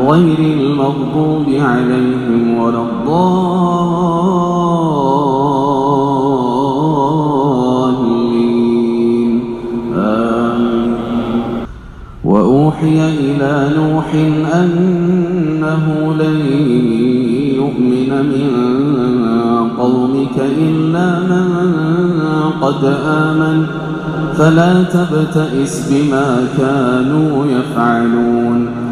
غير المغضوب عليهم ولا الضالين. آمين. وأوحي إلى نوح أنه لن يؤمن من قومك إلا من قد آمن. فلا تبتئس بما كانوا يفعلون.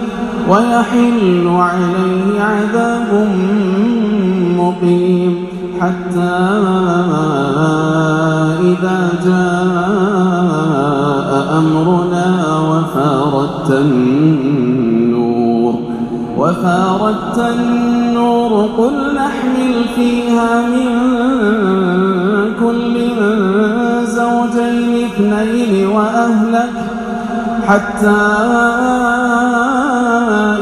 ويحل عليه عذاب مقيم حتى إذا جاء أمرنا وفارت النور وفارت النور قل نحمل فيها من كل زوجين اثنين وأهلك حتى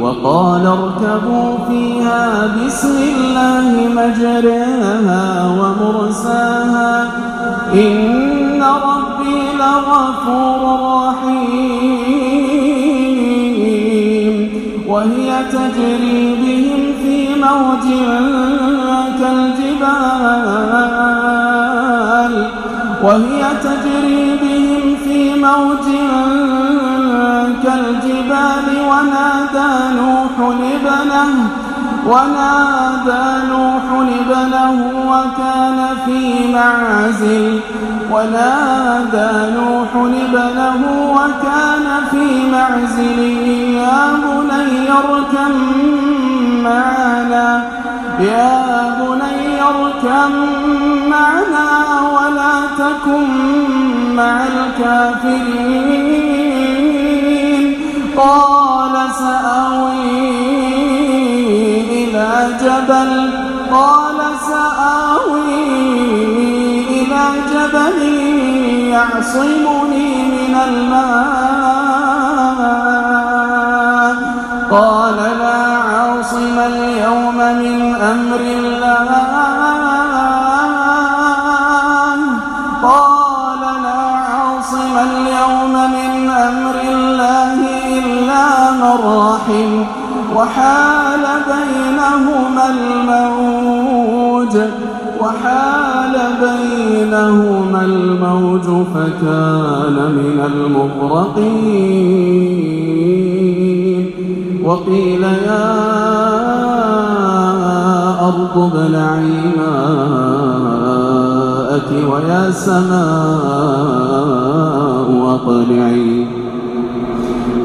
وقال اركبوا فيها بسم الله مجريها ومرساها. إن ربي لغفور رحيم. وهي تجري بهم في موج كالجبال. وهي تجري بهم في موج كالجبال. ونادى نوح ابنه ونادى نوح ابنه وكان في معزل. ونادى نوح ابنه وكان في معزل. يا بني اركم معنا يا بني اركم معنا ولا تكن مع الكافرين. قال سآوي إلى جبل قال سآوي إلى جبل يعصمني من الماء. قال لا عاصم اليوم من أمر الله. قال لا عاصم اليوم من أمر الله رحم وحال بينهما الموج. وحال بينهما الموج فكان من المغرقين. وقيل يا أرض ابلعي ماءك ويا سماء أقلعي.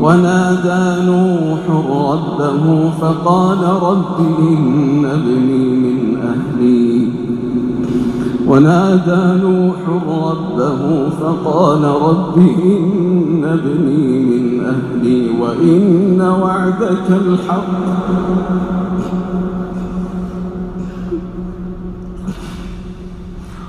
ونادى نوح ربه فقال رب إن ابني من أهلي. ونادى نوح ربه فقال رب إن ابني من أهلي وإن وعدك الحق.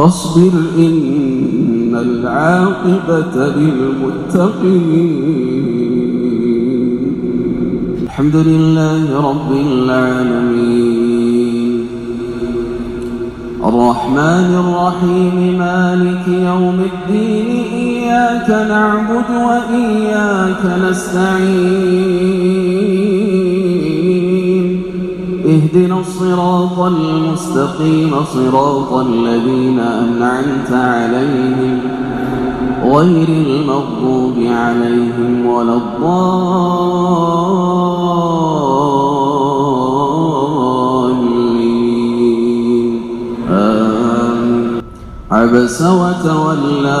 فاصبر إن العاقبة للمتقين. الحمد لله رب العالمين. الرحمن الرحيم مالك يوم الدين إياك نعبد وإياك نستعين. اهدنا الصراط المستقيم صراط الذين أنعمت عليهم غير المغضوب عليهم ولا الضالين. آمين. عبس وتولى.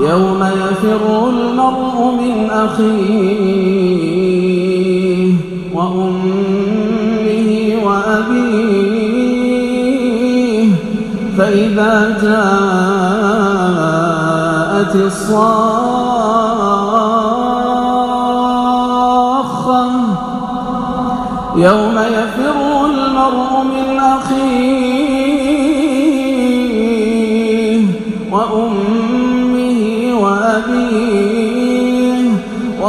يوم يفر المرء من أخيه وأمه وأبيه فإذا جاءت الصاخة يوم يفر المرء من أخيه